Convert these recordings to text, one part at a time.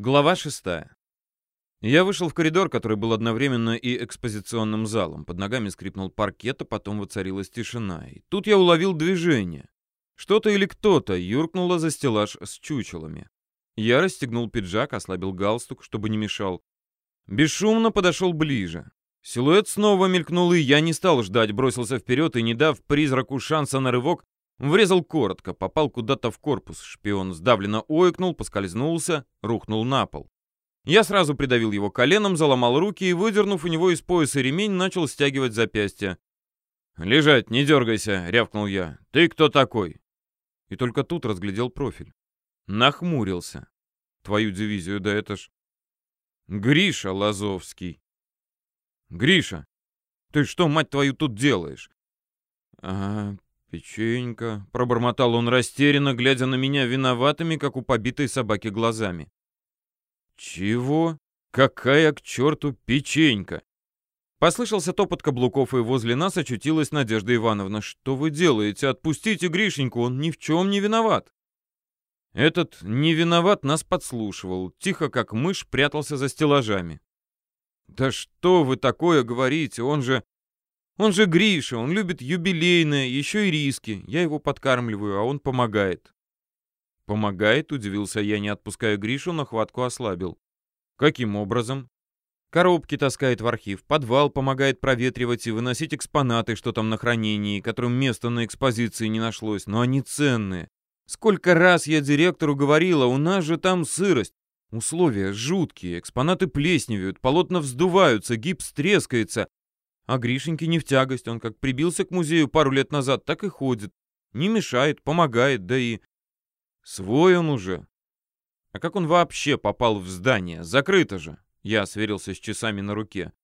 Глава шестая. Я вышел в коридор, который был одновременно и экспозиционным залом. Под ногами скрипнул паркет, а потом воцарилась тишина. И тут я уловил движение. Что-то или кто-то юркнуло за стеллаж с чучелами. Я расстегнул пиджак, ослабил галстук, чтобы не мешал. Бесшумно подошел ближе. Силуэт снова мелькнул, и я не стал ждать, бросился вперед и, не дав призраку шанса на рывок, Врезал коротко, попал куда-то в корпус. Шпион сдавленно ойкнул, поскользнулся, рухнул на пол. Я сразу придавил его коленом, заломал руки и, выдернув у него из пояса ремень, начал стягивать запястья. «Лежать, не дергайся!» — рявкнул я. «Ты кто такой?» И только тут разглядел профиль. Нахмурился. Твою дивизию, да это ж... Гриша Лазовский. Гриша, ты что, мать твою, тут делаешь? А, «Печенька», — пробормотал он растерянно, глядя на меня виноватыми, как у побитой собаки, глазами. «Чего? Какая к черту печенька?» Послышался топот каблуков, и возле нас очутилась Надежда Ивановна. «Что вы делаете? Отпустите Гришеньку, он ни в чем не виноват!» Этот «не виноват» нас подслушивал, тихо как мышь прятался за стеллажами. «Да что вы такое говорите? Он же он же Гриша, он любит юбилейное, еще и риски. Я его подкармливаю, а он помогает. Помогает, удивился я, не отпуская Гришу, но хватку ослабил. Каким образом? Коробки таскает в архив, подвал помогает проветривать и выносить экспонаты, что там на хранении, которым места на экспозиции не нашлось, но они ценные. Сколько раз я директору говорила, у нас же там сырость. Условия жуткие, экспонаты плесневеют, полотна вздуваются, гипс трескается, а Гришеньке не в тягость, он как прибился к музею пару лет назад, так и ходит. Не мешает, помогает, да и... Свой он уже. А как он вообще попал в здание? Закрыто же. Я сверился с часами на руке.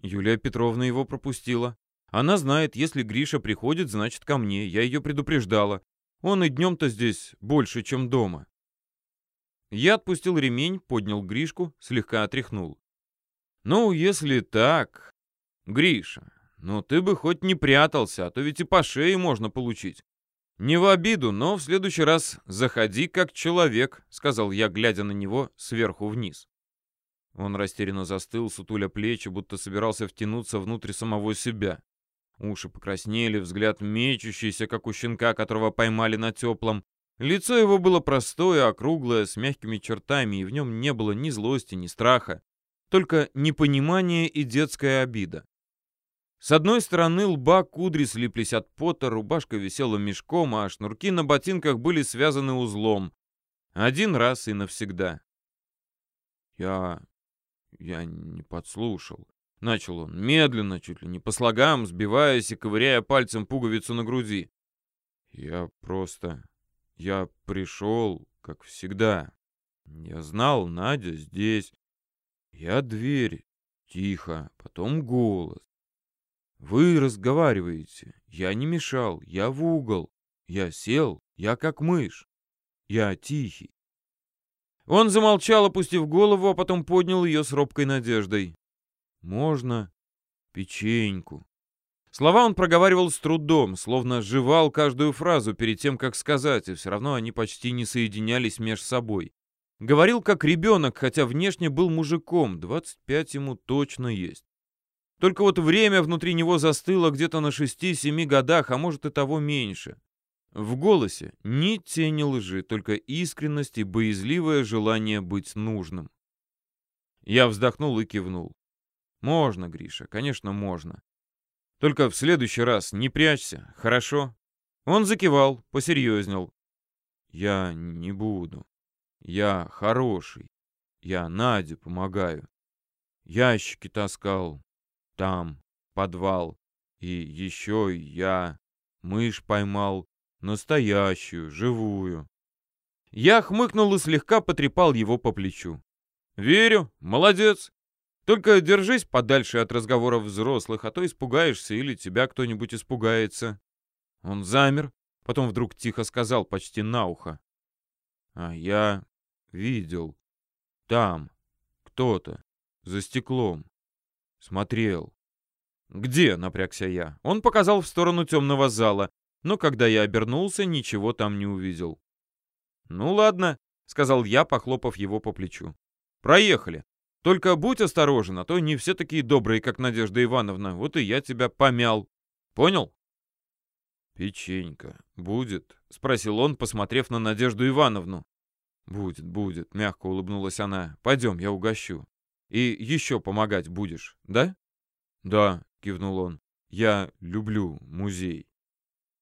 Юлия Петровна его пропустила. Она знает, если Гриша приходит, значит ко мне. Я ее предупреждала. Он и днем-то здесь больше, чем дома. Я отпустил ремень, поднял Гришку, слегка отряхнул. Ну, если так, «Гриша, ну ты бы хоть не прятался, а то ведь и по шее можно получить». «Не в обиду, но в следующий раз заходи как человек», — сказал я, глядя на него сверху вниз. Он растерянно застыл, сутуля плечи, будто собирался втянуться внутрь самого себя. Уши покраснели, взгляд мечущийся, как у щенка, которого поймали на теплом. Лицо его было простое, округлое, с мягкими чертами, и в нем не было ни злости, ни страха, только непонимание и детская обида. С одной стороны лба кудри слиплись от пота, рубашка висела мешком, а шнурки на ботинках были связаны узлом. Один раз и навсегда. Я... я не подслушал. Начал он медленно, чуть ли не по слогам, сбиваясь и ковыряя пальцем пуговицу на груди. Я просто... я пришел, как всегда. Я знал, Надя здесь. Я дверь. Тихо, потом голос. Вы разговариваете. Я не мешал. Я в угол. Я сел. Я как мышь. Я тихий. Он замолчал, опустив голову, а потом поднял ее с робкой надеждой. «Можно печеньку?» Слова он проговаривал с трудом, словно жевал каждую фразу перед тем, как сказать, и все равно они почти не соединялись меж собой. Говорил как ребенок, хотя внешне был мужиком, 25 ему точно есть. Только вот время внутри него застыло где-то на шести-семи годах, а может и того меньше. В голосе ни тени лжи, только искренность и боязливое желание быть нужным. Я вздохнул и кивнул. Можно, Гриша, конечно, можно. Только в следующий раз не прячься, хорошо? Он закивал, посерьезнел. Я не буду. Я хороший. Я Наде помогаю. Ящики таскал, там подвал. И еще я мышь поймал, настоящую, живую. Я хмыкнул и слегка потрепал его по плечу. «Верю, молодец. Только держись подальше от разговоров взрослых, а то испугаешься или тебя кто-нибудь испугается». Он замер, потом вдруг тихо сказал почти на ухо. «А я видел. Там кто-то за стеклом. Смотрел. «Где?» — напрягся я. Он показал в сторону темного зала, но когда я обернулся, ничего там не увидел. «Ну ладно, — сказал я, похлопав его по плечу. «Проехали. Только будь осторожен, а то не все такие добрые, как Надежда Ивановна. Вот и я тебя помял. Понял?» «Печенька будет?» — спросил он, посмотрев на Надежду Ивановну. «Будет, будет», — мягко улыбнулась она. «Пойдем, я угощу. И еще помогать будешь, да?» «Да», — кивнул он. «Я люблю музей».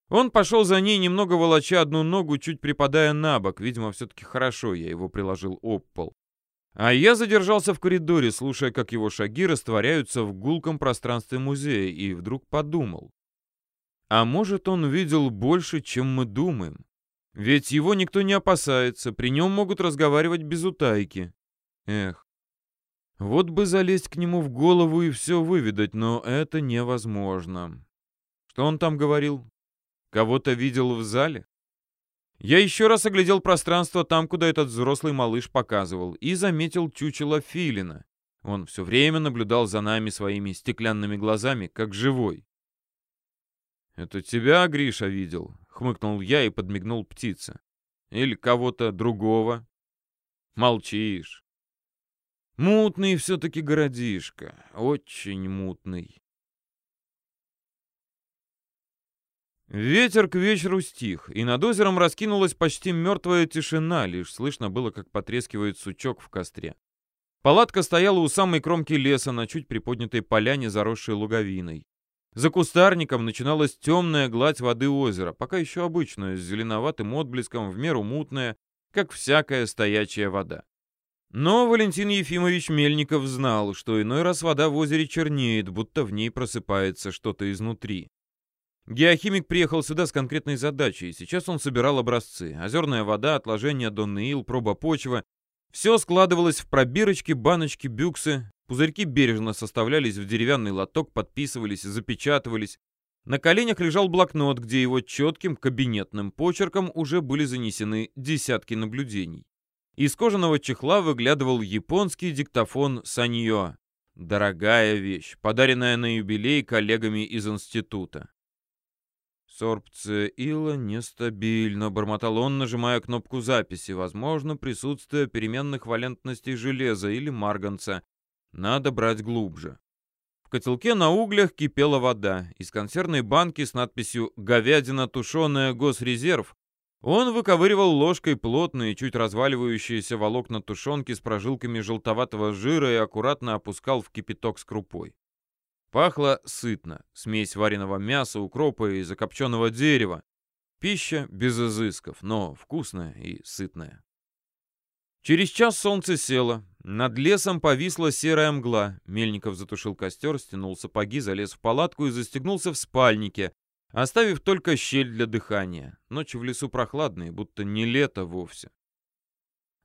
Он пошел за ней, немного волоча одну ногу, чуть припадая на бок. Видимо, все-таки хорошо я его приложил об пол. А я задержался в коридоре, слушая, как его шаги растворяются в гулком пространстве музея, и вдруг подумал. А может, он видел больше, чем мы думаем? Ведь его никто не опасается, при нем могут разговаривать без утайки. Эх, вот бы залезть к нему в голову и все выведать, но это невозможно. Что он там говорил? Кого-то видел в зале? Я еще раз оглядел пространство там, куда этот взрослый малыш показывал, и заметил чучело филина. Он все время наблюдал за нами своими стеклянными глазами, как живой. «Это тебя, Гриша, видел?» — хмыкнул я и подмигнул птице. «Или кого-то другого?» «Молчишь». «Мутный все-таки городишко, очень мутный». Ветер к вечеру стих, и над озером раскинулась почти мертвая тишина, лишь слышно было, как потрескивает сучок в костре. Палатка стояла у самой кромки леса на чуть приподнятой поляне, заросшей луговиной. За кустарником начиналась темная гладь воды озера, пока еще обычная, с зеленоватым отблеском, в меру мутная, как всякая стоячая вода. Но Валентин Ефимович Мельников знал, что иной раз вода в озере чернеет, будто в ней просыпается что-то изнутри. Геохимик приехал сюда с конкретной задачей, сейчас он собирал образцы. Озерная вода, отложения Донны Ил, проба почвы. Все складывалось в пробирочки, баночки, бюксы, Пузырьки бережно составлялись в деревянный лоток, подписывались, запечатывались. На коленях лежал блокнот, где его четким кабинетным почерком уже были занесены десятки наблюдений. Из кожаного чехла выглядывал японский диктофон Саньо. Дорогая вещь, подаренная на юбилей коллегами из института. Сорбция ила нестабильно, бормотал он, нажимая кнопку записи. Возможно, присутствие переменных валентностей железа или марганца. Надо брать глубже. В котелке на углях кипела вода. Из консервной банки с надписью «Говядина тушеная Госрезерв» он выковыривал ложкой плотные, чуть разваливающиеся волокна тушенки с прожилками желтоватого жира и аккуратно опускал в кипяток с крупой. Пахло сытно. Смесь вареного мяса, укропа и закопченного дерева. Пища без изысков, но вкусная и сытная. Через час солнце село. Над лесом повисла серая мгла. Мельников затушил костер, стянул сапоги, залез в палатку и застегнулся в спальнике, оставив только щель для дыхания. Ночи в лесу прохладные, будто не лето вовсе.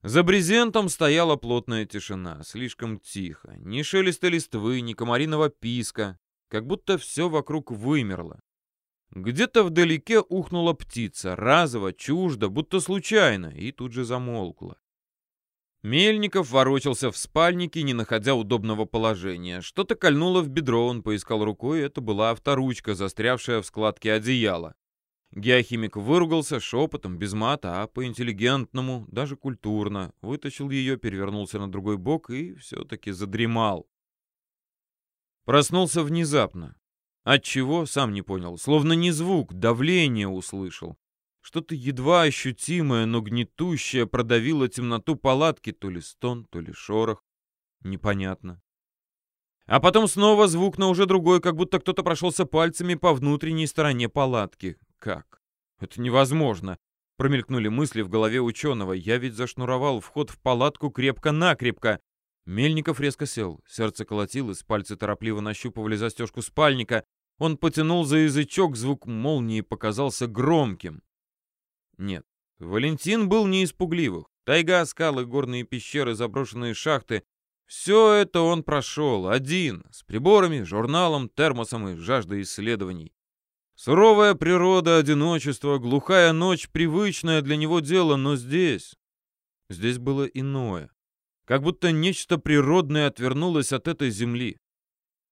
За брезентом стояла плотная тишина, слишком тихо. Ни шелеста листвы, ни комариного писка. Как будто все вокруг вымерло. Где-то вдалеке ухнула птица, разово, чуждо, будто случайно, и тут же замолкла. Мельников ворочался в спальнике, не находя удобного положения. Что-то кольнуло в бедро, он поискал рукой, это была авторучка, застрявшая в складке одеяла. Геохимик выругался шепотом, без мата, а по-интеллигентному, даже культурно. Вытащил ее, перевернулся на другой бок и все-таки задремал. Проснулся внезапно. От чего сам не понял. Словно не звук, давление услышал. Что-то едва ощутимое, но гнетущее продавило темноту палатки, то ли стон, то ли шорох. Непонятно. А потом снова звук, но уже другой, как будто кто-то прошелся пальцами по внутренней стороне палатки. Как? Это невозможно. Промелькнули мысли в голове ученого. Я ведь зашнуровал вход в палатку крепко-накрепко. Мельников резко сел. Сердце колотилось, пальцы торопливо нащупывали застежку спальника. Он потянул за язычок, звук молнии показался громким. Нет, Валентин был не из пугливых. Тайга, скалы, горные пещеры, заброшенные шахты — все это он прошел, один, с приборами, журналом, термосом и жаждой исследований. Суровая природа, одиночество, глухая ночь — привычное для него дело, но здесь... Здесь было иное. Как будто нечто природное отвернулось от этой земли.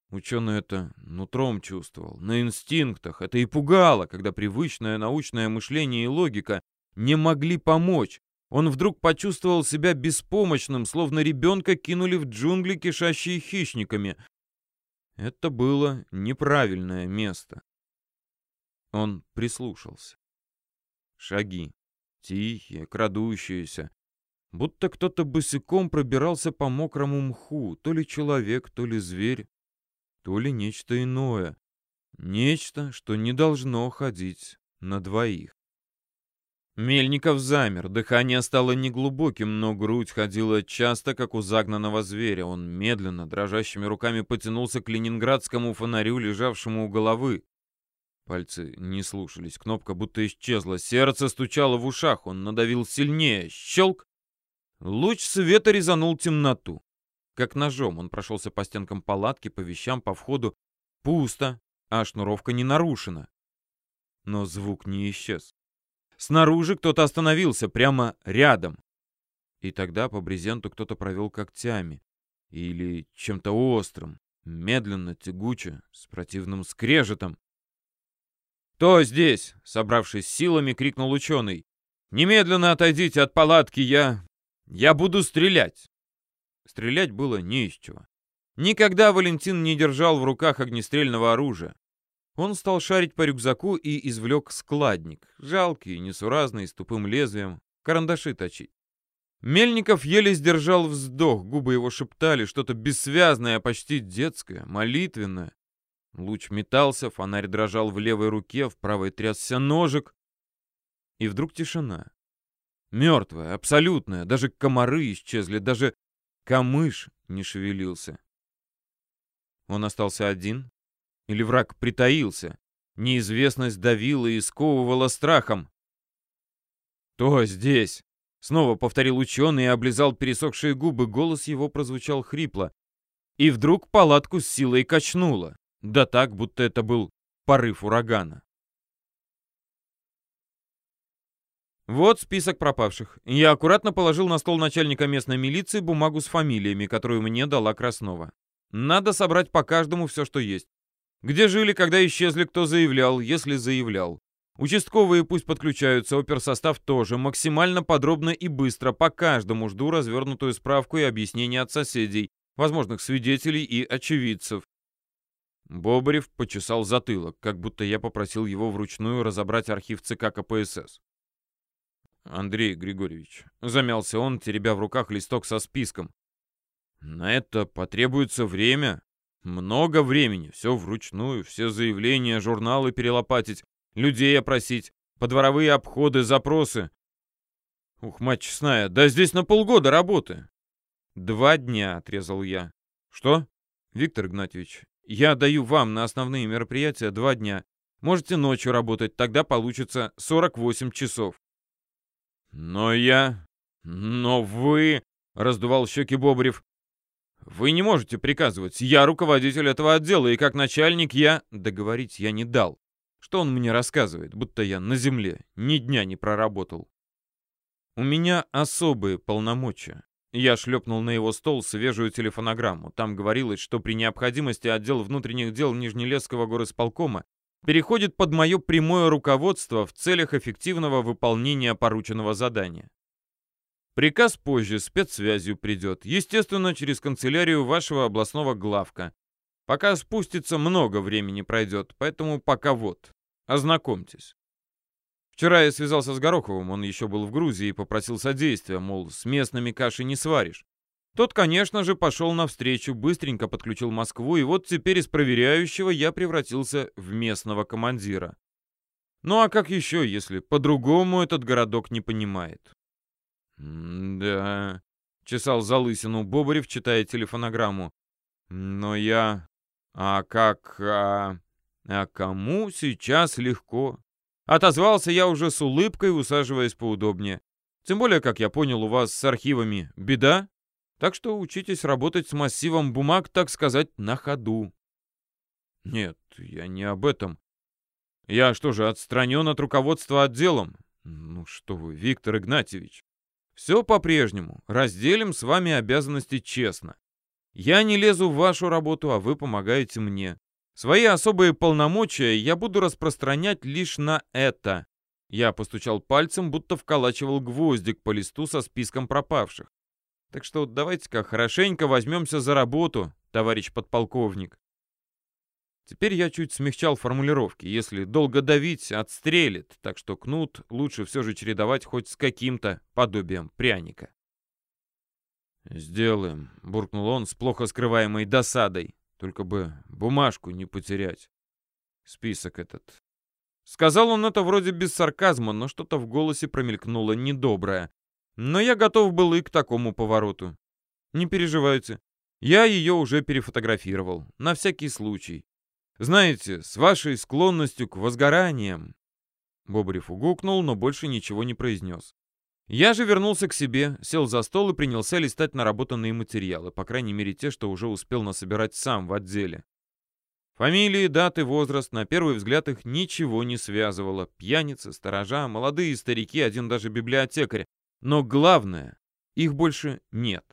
Ученый это нутром чувствовал, на инстинктах. Это и пугало, когда привычное научное мышление и логика не могли помочь, он вдруг почувствовал себя беспомощным, словно ребенка кинули в джунгли, кишащие хищниками. Это было неправильное место. Он прислушался. Шаги. Тихие, крадущиеся. Будто кто-то босиком пробирался по мокрому мху. То ли человек, то ли зверь, то ли нечто иное. Нечто, что не должно ходить на двоих. Мельников замер, дыхание стало неглубоким, но грудь ходила часто, как у загнанного зверя. Он медленно, дрожащими руками потянулся к ленинградскому фонарю, лежавшему у головы. Пальцы не слушались, кнопка будто исчезла, сердце стучало в ушах, он надавил сильнее, щелк. Луч света резанул темноту. Как ножом он прошелся по стенкам палатки, по вещам, по входу. Пусто, а шнуровка не нарушена. Но звук не исчез. Снаружи кто-то остановился, прямо рядом. И тогда по брезенту кто-то провел когтями. Или чем-то острым, медленно, тягуче, с противным скрежетом. «Кто здесь?» — собравшись силами, крикнул ученый. «Немедленно отойдите от палатки, я... я буду стрелять!» Стрелять было не из чего. Никогда Валентин не держал в руках огнестрельного оружия. Он стал шарить по рюкзаку и извлек складник. Жалкий, несуразный, с тупым лезвием. Карандаши точить. Мельников еле сдержал вздох, губы его шептали что-то бессвязное, почти детское, молитвенное. Луч метался, фонарь дрожал в левой руке, в правой трясся ножик. И вдруг тишина. Мертвая, абсолютная, даже комары исчезли, даже камыш не шевелился. Он остался один, или враг притаился? Неизвестность давила и сковывала страхом. «Кто здесь?» Снова повторил ученый и облизал пересохшие губы. Голос его прозвучал хрипло. И вдруг палатку с силой качнуло. Да так, будто это был порыв урагана. Вот список пропавших. Я аккуратно положил на стол начальника местной милиции бумагу с фамилиями, которую мне дала Краснова. Надо собрать по каждому все, что есть. Где жили, когда исчезли, кто заявлял, если заявлял. Участковые пусть подключаются, оперсостав тоже. Максимально подробно и быстро по каждому жду развернутую справку и объяснение от соседей, возможных свидетелей и очевидцев. Бобарев почесал затылок, как будто я попросил его вручную разобрать архив ЦК КПСС. «Андрей Григорьевич», — замялся он, теребя в руках листок со списком. «На это потребуется время. Много времени, все вручную, все заявления, журналы перелопатить, людей опросить, подворовые обходы, запросы. Ух, мать честная, да здесь на полгода работы. Два дня, отрезал я. Что? Виктор Игнатьевич, я даю вам на основные мероприятия два дня. Можете ночью работать, тогда получится 48 часов. Но я... Но вы... Раздувал щеки Бобрев. «Вы не можете приказывать. Я руководитель этого отдела, и как начальник я...» Договорить я не дал. Что он мне рассказывает, будто я на земле ни дня не проработал. У меня особые полномочия. Я шлепнул на его стол свежую телефонограмму. Там говорилось, что при необходимости отдел внутренних дел Нижнелесского горосполкома переходит под мое прямое руководство в целях эффективного выполнения порученного задания. Приказ позже спецсвязью придет, естественно, через канцелярию вашего областного главка. Пока спустится, много времени пройдет, поэтому пока вот. Ознакомьтесь. Вчера я связался с Гороховым, он еще был в Грузии и попросил содействия, мол, с местными каши не сваришь. Тот, конечно же, пошел навстречу, быстренько подключил Москву, и вот теперь из проверяющего я превратился в местного командира. Ну а как еще, если по-другому этот городок не понимает? «Да...» — чесал залысину Бобарев, читая телефонограмму. «Но я... А как... А... а кому сейчас легко?» Отозвался я уже с улыбкой, усаживаясь поудобнее. Тем более, как я понял, у вас с архивами беда. Так что учитесь работать с массивом бумаг, так сказать, на ходу. Нет, я не об этом. Я что же, отстранен от руководства отделом? Ну что вы, Виктор Игнатьевич. Все по-прежнему. Разделим с вами обязанности честно. Я не лезу в вашу работу, а вы помогаете мне. Свои особые полномочия я буду распространять лишь на это. Я постучал пальцем, будто вколачивал гвоздик по листу со списком пропавших. Так что давайте-ка хорошенько возьмемся за работу, товарищ подполковник. Теперь я чуть смягчал формулировки. Если долго давить, отстрелит, так что кнут лучше все же чередовать хоть с каким-то подобием пряника. «Сделаем», — буркнул он с плохо скрываемой досадой. «Только бы бумажку не потерять. Список этот». Сказал он это вроде без сарказма, но что-то в голосе промелькнуло недоброе. Но я готов был и к такому повороту. Не переживайте. Я ее уже перефотографировал. На всякий случай. Знаете, с вашей склонностью к возгораниям. Бобрев угукнул, но больше ничего не произнес. Я же вернулся к себе, сел за стол и принялся листать наработанные материалы, по крайней мере те, что уже успел насобирать сам в отделе. Фамилии, даты, возраст, на первый взгляд их ничего не связывало. Пьяницы, сторожа, молодые старики, один даже библиотекарь. Но главное, их больше нет.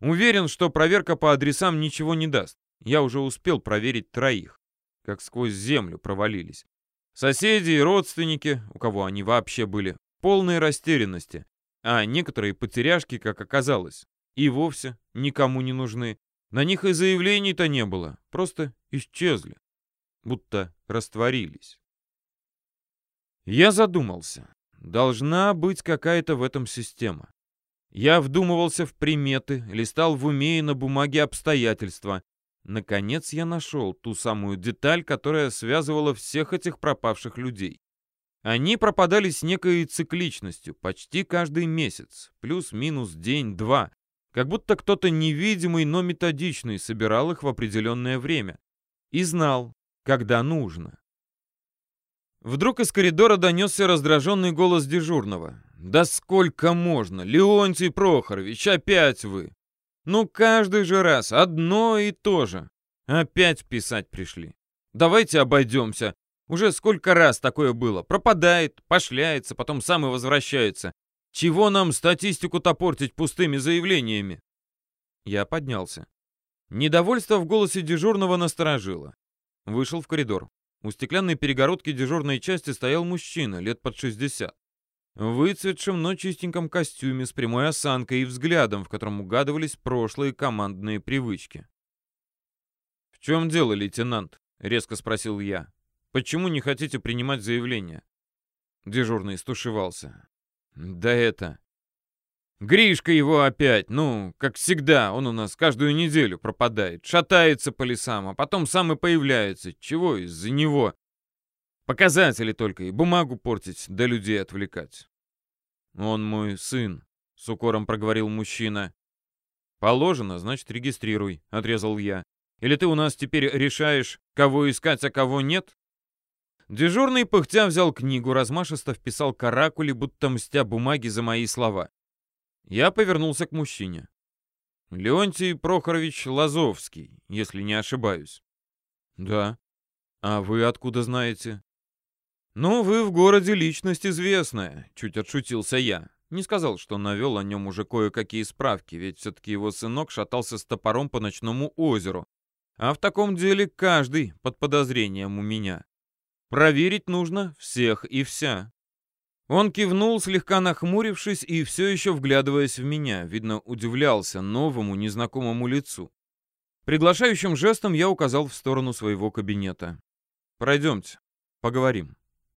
Уверен, что проверка по адресам ничего не даст. Я уже успел проверить троих, как сквозь землю провалились. Соседи и родственники, у кого они вообще были, полной растерянности, а некоторые потеряшки, как оказалось, и вовсе никому не нужны. На них и заявлений-то не было, просто исчезли, будто растворились. Я задумался. Должна быть какая-то в этом система. Я вдумывался в приметы, листал в уме и на бумаге обстоятельства. Наконец я нашел ту самую деталь, которая связывала всех этих пропавших людей. Они пропадали с некой цикличностью, почти каждый месяц, плюс-минус день-два, как будто кто-то невидимый, но методичный собирал их в определенное время и знал, когда нужно. Вдруг из коридора донесся раздраженный голос дежурного. «Да сколько можно? Леонтий Прохорович, опять вы! Ну, каждый же раз одно и то же. Опять писать пришли. Давайте обойдемся. Уже сколько раз такое было. Пропадает, пошляется, потом сам и возвращается. Чего нам статистику-то портить пустыми заявлениями?» Я поднялся. Недовольство в голосе дежурного насторожило. Вышел в коридор. У стеклянной перегородки дежурной части стоял мужчина, лет под 60. В выцветшем, но чистеньком костюме, с прямой осанкой и взглядом, в котором угадывались прошлые командные привычки. «В чем дело, лейтенант?» — резко спросил я. «Почему не хотите принимать заявление?» Дежурный стушевался. «Да это... Гришка его опять, ну, как всегда, он у нас каждую неделю пропадает, шатается по лесам, а потом сам и появляется. Чего из-за него? Показатели только, и бумагу портить, да людей отвлекать. Он мой сын, с укором проговорил мужчина. Положено, значит, регистрируй, отрезал я. Или ты у нас теперь решаешь, кого искать, а кого нет? Дежурный пыхтя взял книгу, размашисто вписал каракули, будто мстя бумаги за мои слова. Я повернулся к мужчине. Леонтий Прохорович Лазовский, если не ошибаюсь. Да. А вы откуда знаете? Ну, вы в городе личность известная, чуть отшутился я. Не сказал, что навел о нем уже кое-какие справки, ведь все-таки его сынок шатался с топором по ночному озеру. А в таком деле каждый под подозрением у меня. Проверить нужно всех и вся. Он кивнул, слегка нахмурившись и все еще вглядываясь в меня, видно, удивлялся новому, незнакомому лицу. Приглашающим жестом я указал в сторону своего кабинета. «Пройдемте, поговорим».